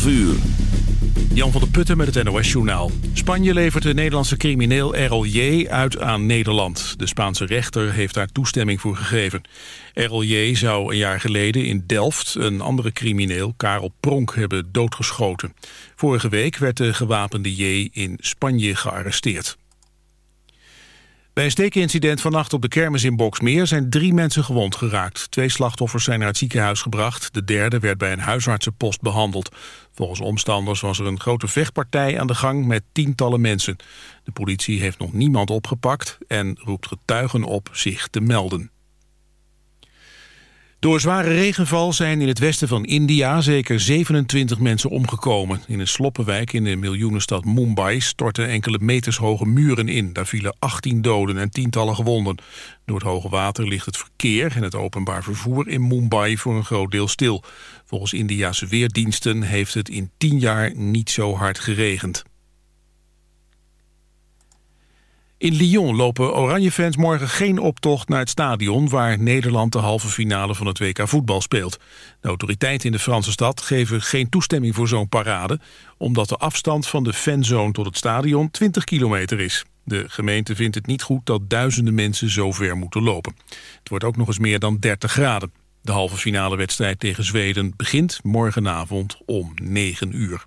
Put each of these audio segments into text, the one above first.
12 uur. Jan van der Putten met het NOS-journaal. Spanje levert de Nederlandse crimineel RLJ uit aan Nederland. De Spaanse rechter heeft daar toestemming voor gegeven. RLJ zou een jaar geleden in Delft een andere crimineel, Karel Pronk, hebben doodgeschoten. Vorige week werd de gewapende J in Spanje gearresteerd. Bij een steekincident vannacht op de kermis in Boksmeer zijn drie mensen gewond geraakt. Twee slachtoffers zijn naar het ziekenhuis gebracht. De derde werd bij een huisartsenpost behandeld. Volgens omstanders was er een grote vechtpartij aan de gang met tientallen mensen. De politie heeft nog niemand opgepakt en roept getuigen op zich te melden. Door zware regenval zijn in het westen van India zeker 27 mensen omgekomen. In een sloppenwijk in de miljoenenstad Mumbai stortten enkele meters hoge muren in. Daar vielen 18 doden en tientallen gewonden. Door het hoge water ligt het verkeer en het openbaar vervoer in Mumbai voor een groot deel stil. Volgens Indiase weerdiensten heeft het in 10 jaar niet zo hard geregend. In Lyon lopen Oranje-fans morgen geen optocht naar het stadion... waar Nederland de halve finale van het WK voetbal speelt. De autoriteiten in de Franse stad geven geen toestemming voor zo'n parade... omdat de afstand van de fanzone tot het stadion 20 kilometer is. De gemeente vindt het niet goed dat duizenden mensen zo ver moeten lopen. Het wordt ook nog eens meer dan 30 graden. De halve finale wedstrijd tegen Zweden begint morgenavond om 9 uur.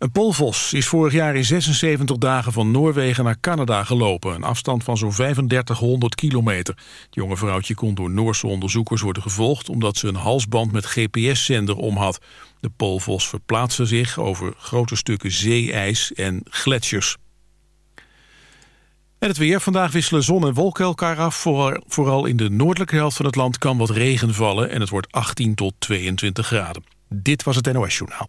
Een polvos is vorig jaar in 76 dagen van Noorwegen naar Canada gelopen. Een afstand van zo'n 3500 kilometer. Het jonge vrouwtje kon door Noorse onderzoekers worden gevolgd... omdat ze een halsband met GPS-zender om had. De polvos verplaatste zich over grote stukken zeeijs en gletsjers. En het weer. Vandaag wisselen zon en wolken elkaar af. Vooral in de noordelijke helft van het land kan wat regen vallen... en het wordt 18 tot 22 graden. Dit was het NOS Journaal.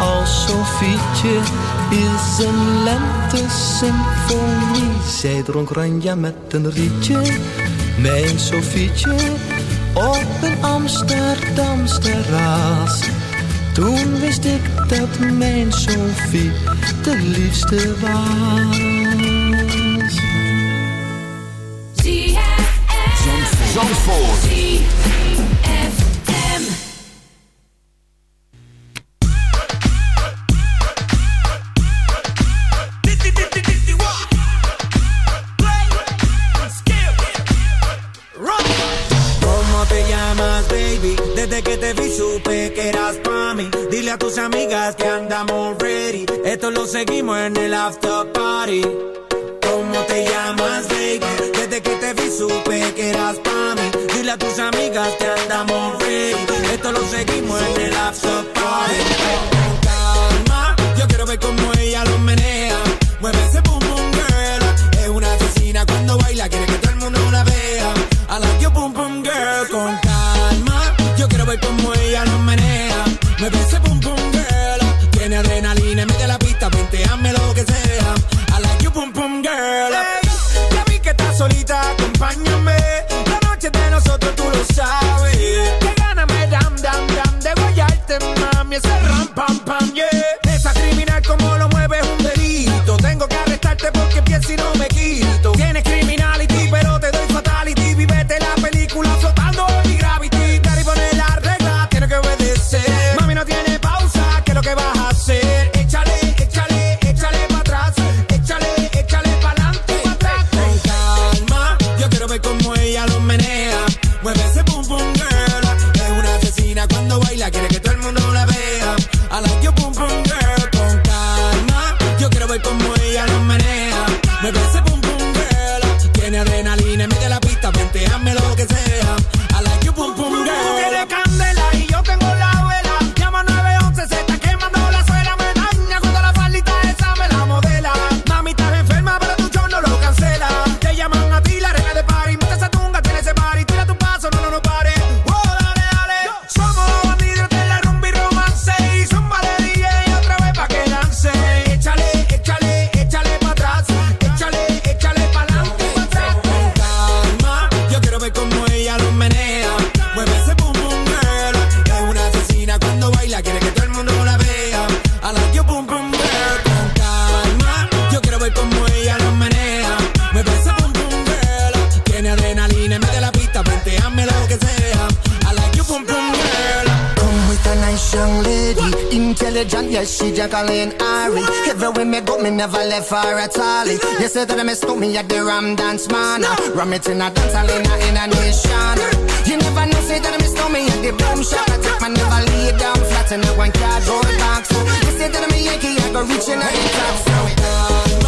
als Sofietje is een lente-symfonie. Zij dronk ranja met een rietje, mijn Sofietje, op een Amsterdams terras. Toen wist ik dat mijn Sofie de liefste was. Zandvoort. Que. Dile a tus amigas que andamos ready. Esto lo seguimos en el after party. Con calma, yo quiero ver cómo ella lo menea. Mueve ese boom boom girl. Es una asesina cuando baila, quiere que todo el mundo la vea. I like your boom boom girl. Con calma, yo quiero ver cómo ella lo menea. Mueve ese boom yes, she Jacqueline Ari. Everywhere me go, me never left her at all. You say that I miss me at the Ram Dance Man. Ram it in a dance hall in a, nation. You never know, say that I miss me at the boom shop. I take my never lay down flat in a one cardboard box. You say that I'm a Yankee, I go reaching out the top. So calma,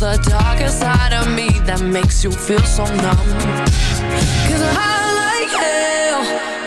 There's a darker side of me that makes you feel so numb. Cause I like hell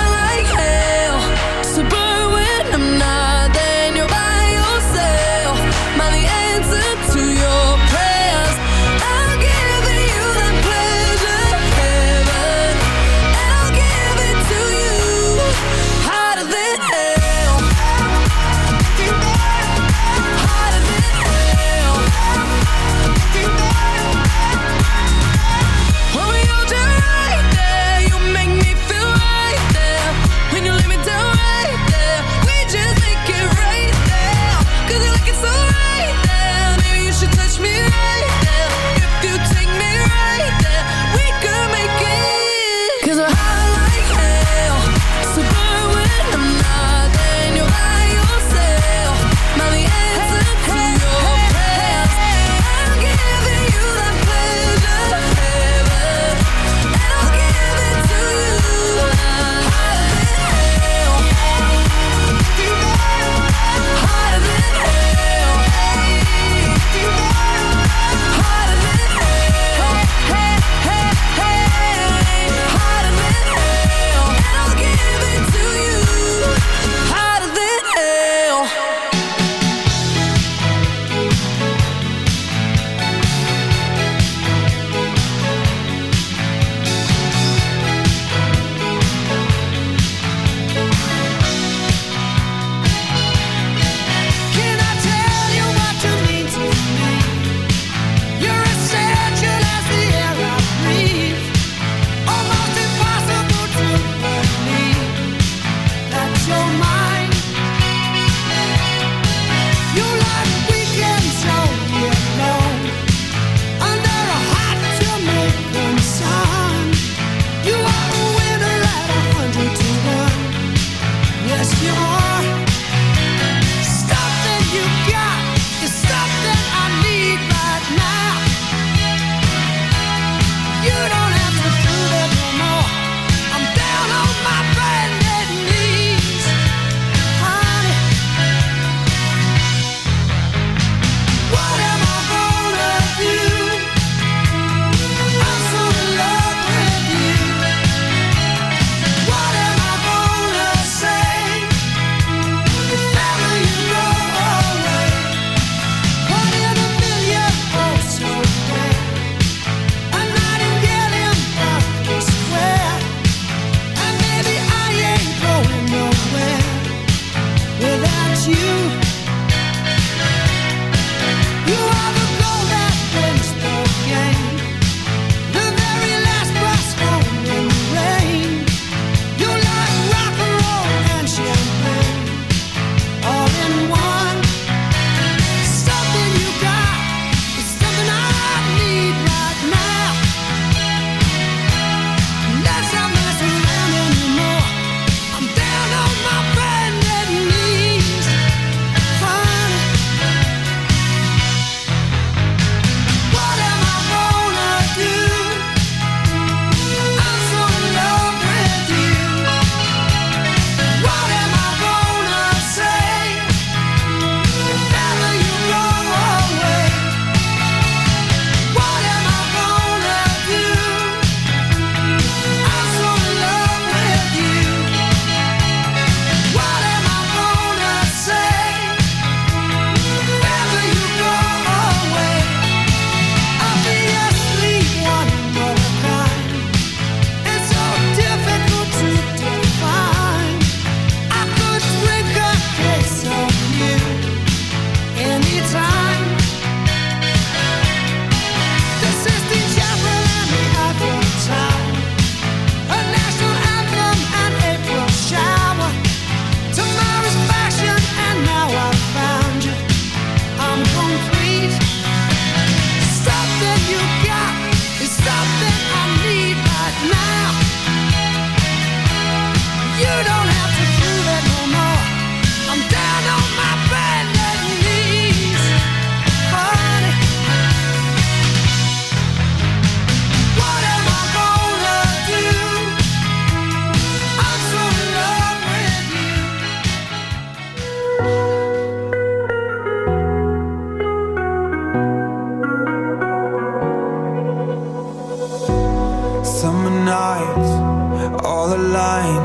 all align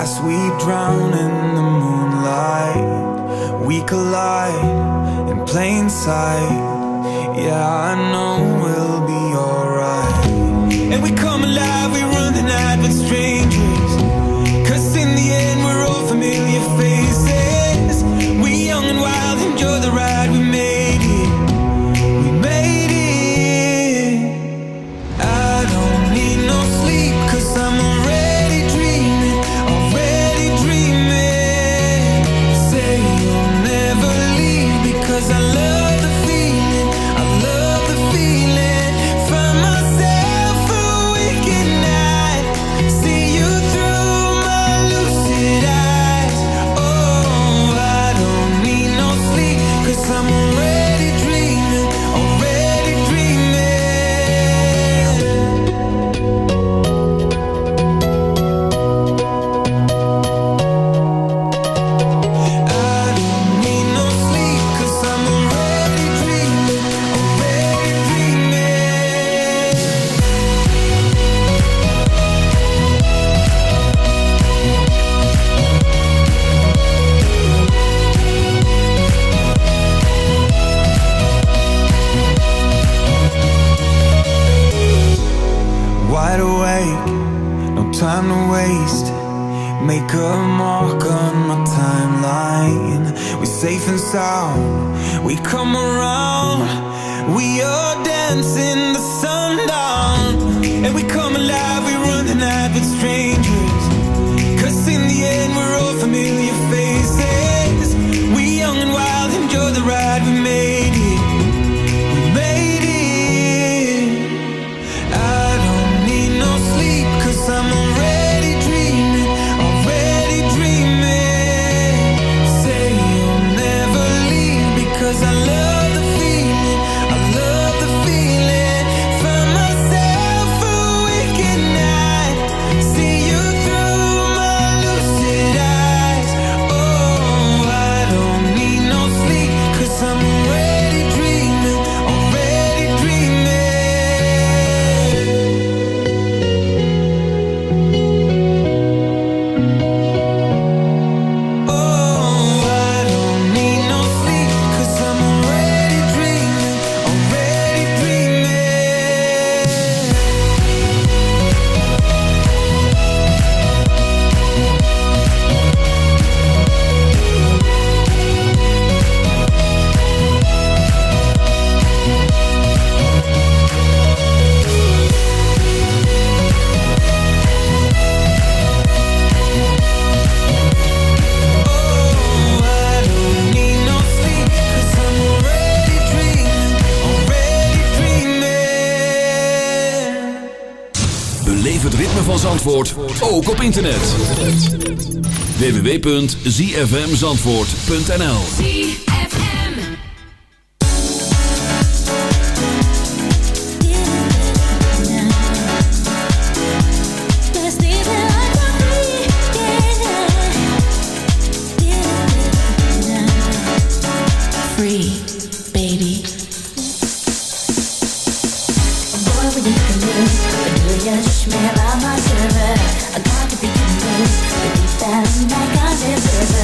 As we drown in the moonlight. We collide in plain sight. Yeah, I know we'll be alright. And we come alive, we run the night with strangers. and sound. We come around, we are dancing. www.zfmzandvoort.nl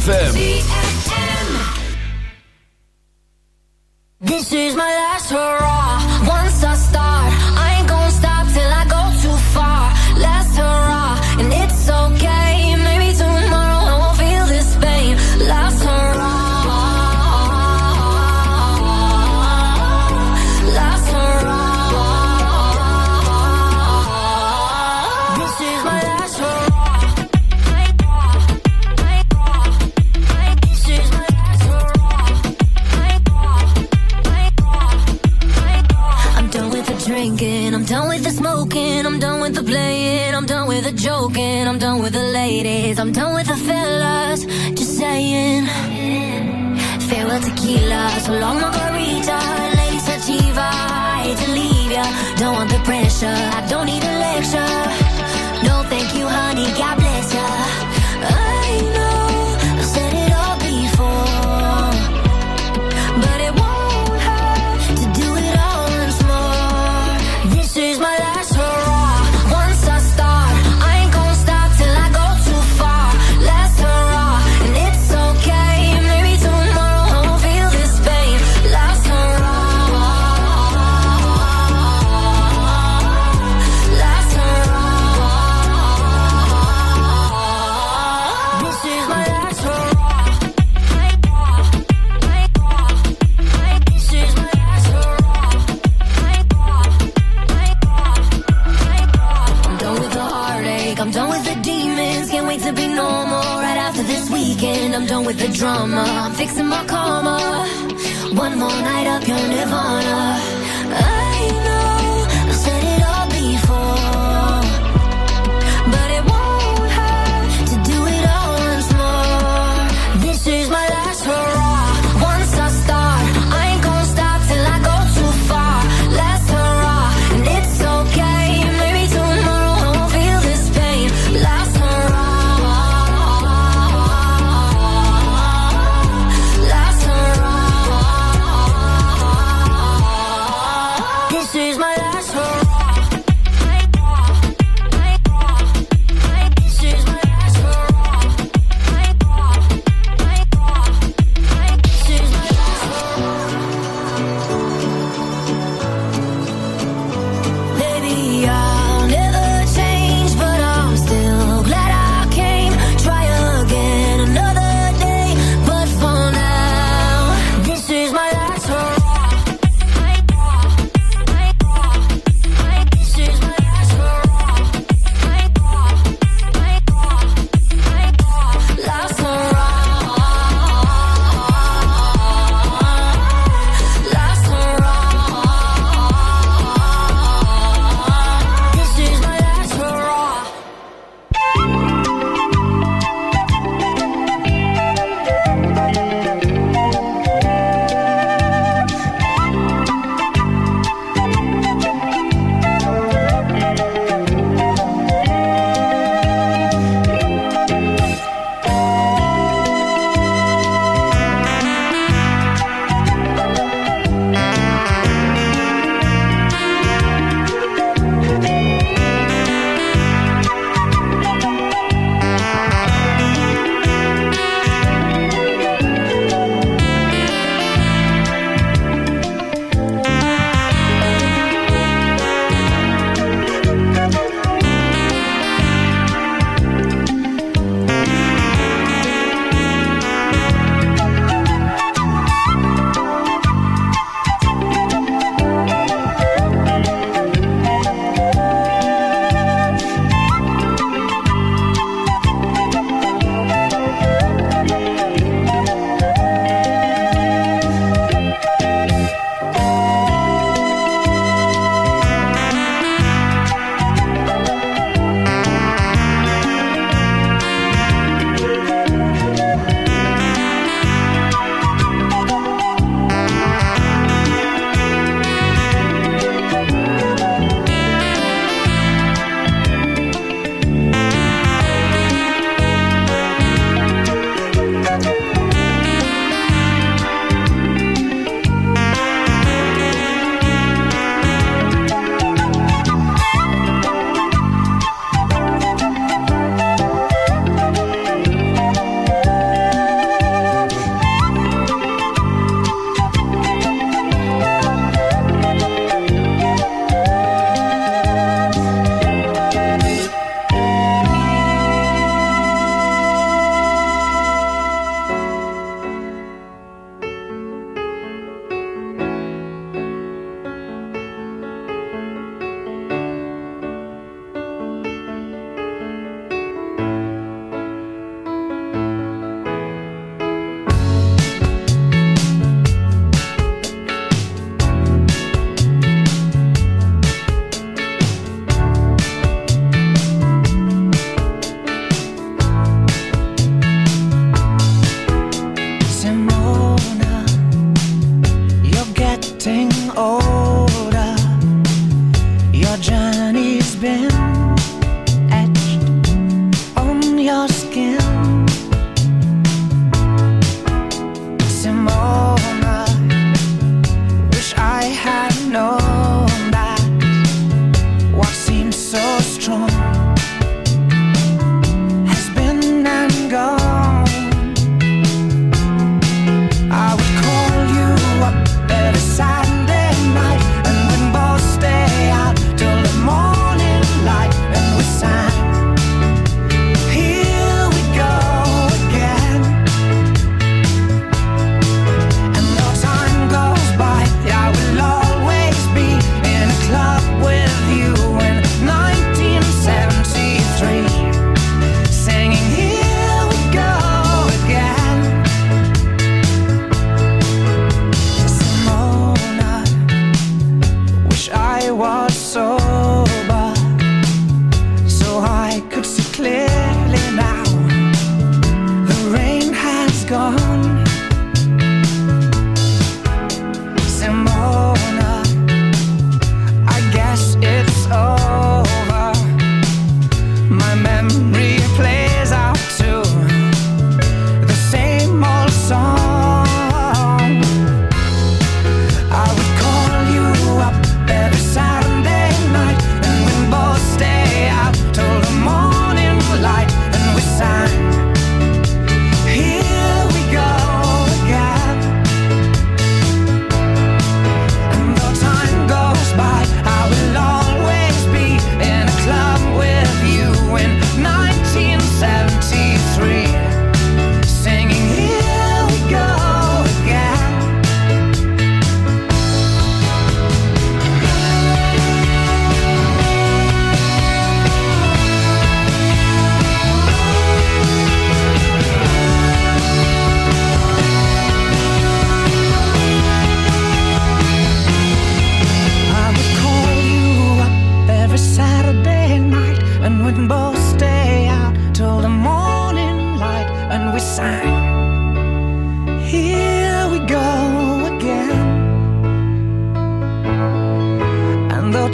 ZFM. Tequila, so long margarita, lady sativa, I hate to leave ya, don't want the pressure, I don't need a lecture, drama. I'm fixing my karma. One more night of your nirvana.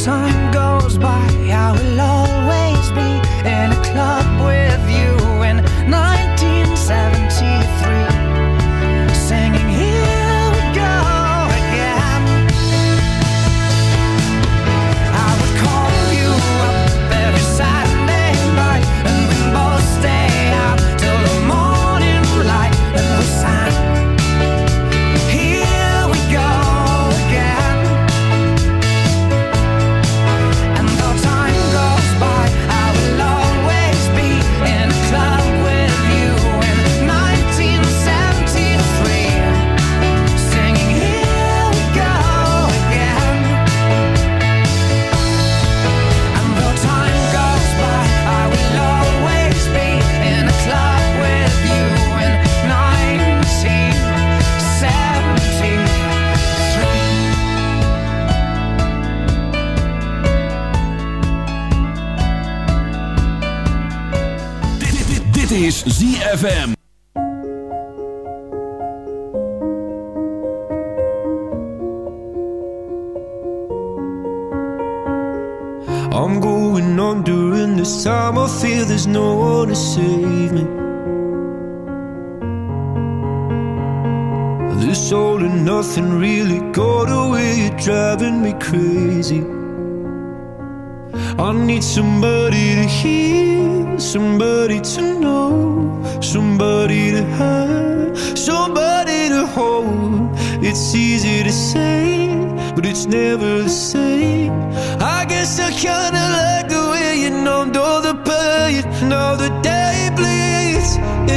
time goes by, I will always be in a club. ZFM.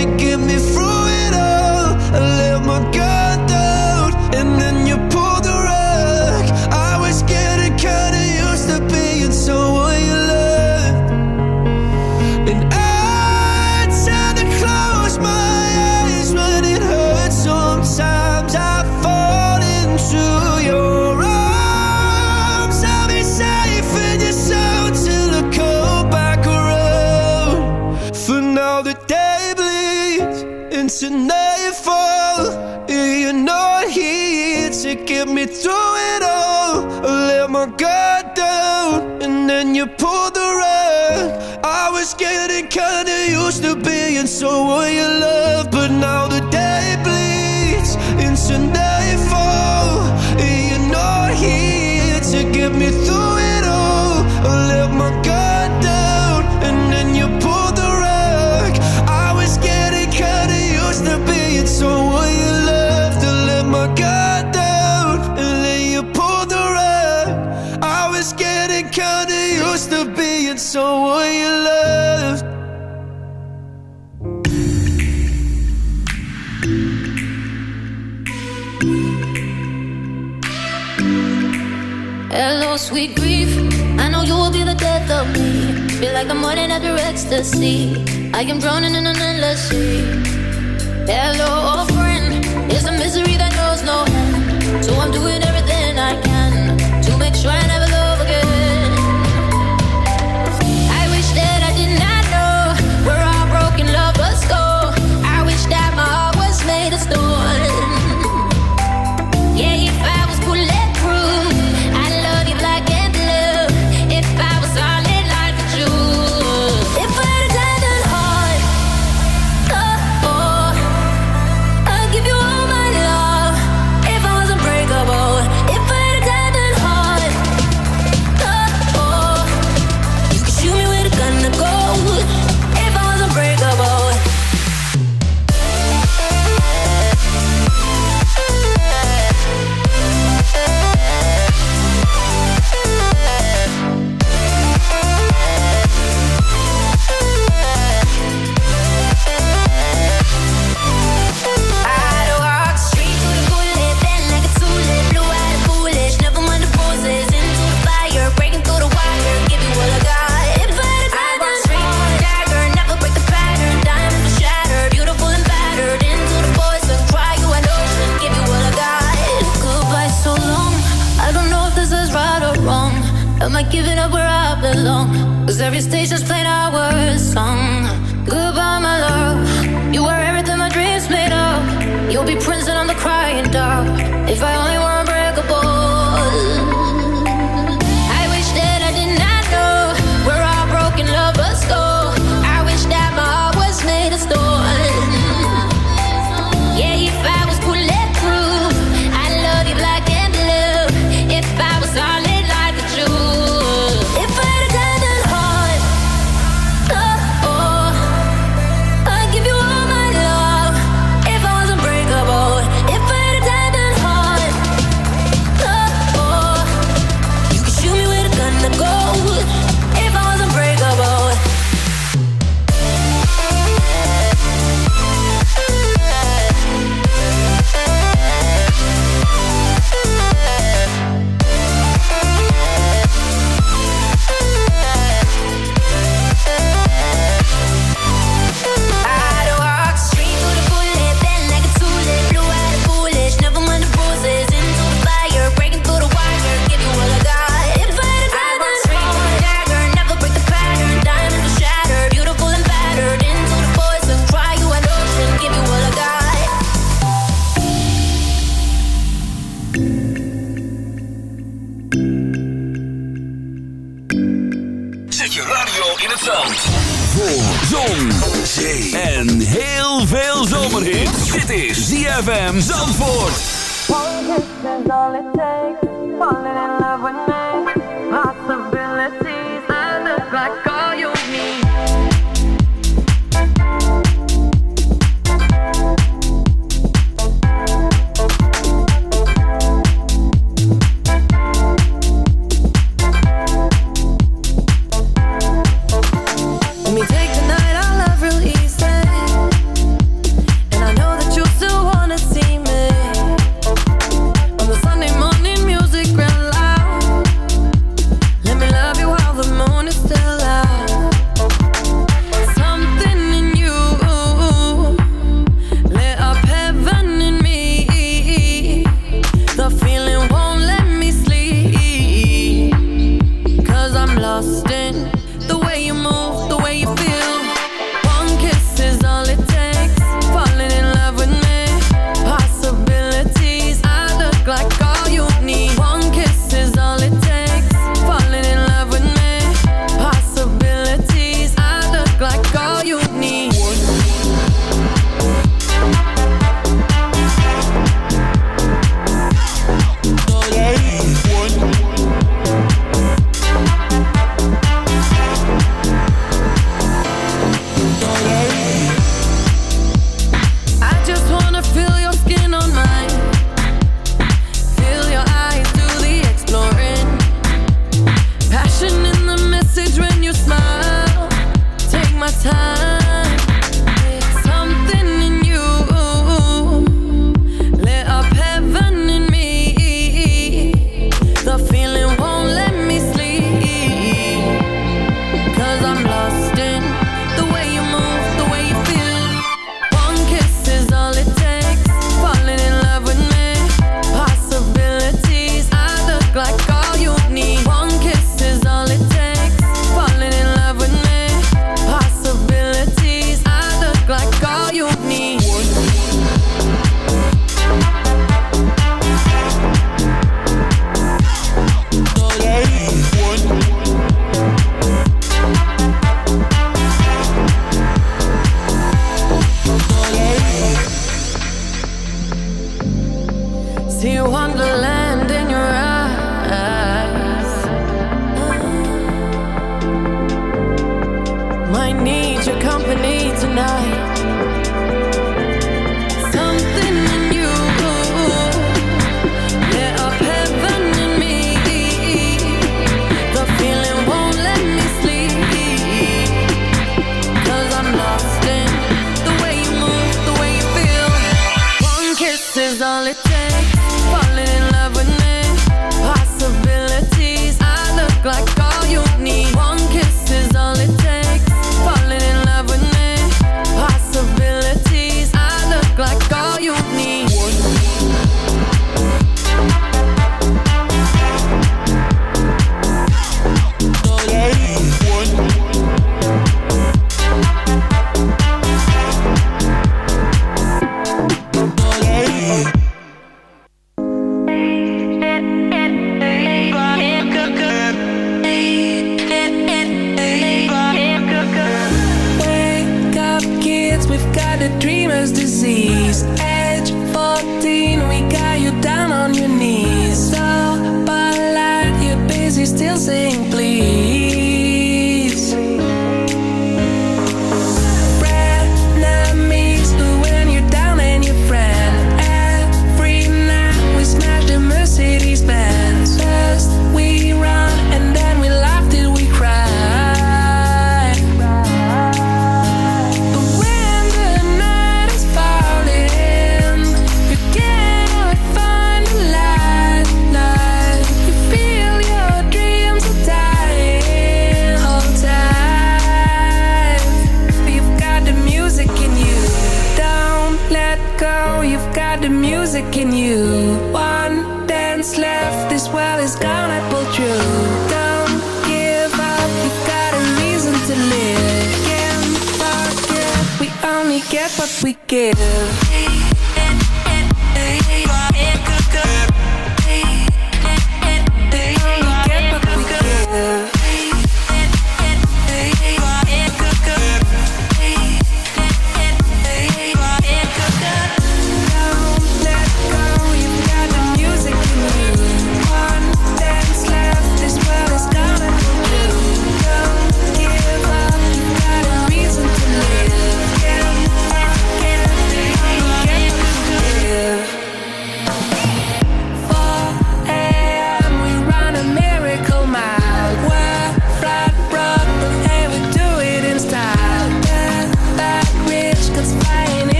to get me through it all. I let my guard. so will you love like I'm morning after ecstasy. I am drowning in an endless sea. Hello, old friend. It's a misery that knows no end. So I'm doing it. Falling in love with me. Possibilities. I look like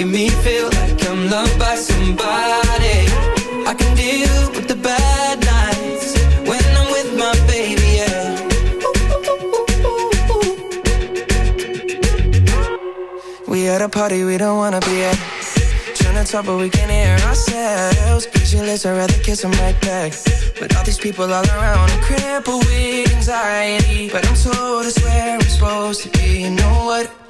making me feel like I'm loved by somebody. I can deal with the bad nights when I'm with my baby, yeah. We at a party we don't wanna be at. Trying to talk but we can't hear ourselves. Pictureless, I'd rather kiss them right back. But all these people all around, I'm crippled with anxiety. But I'm told it's where I'm supposed to be. You know what?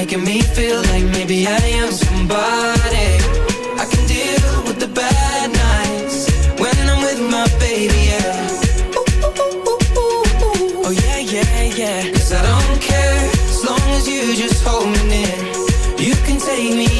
Making me feel like maybe I am somebody. I can deal with the bad nights when I'm with my baby, yeah. Oh yeah, yeah, yeah. Cause I don't care as long as you just hold me near. You can take me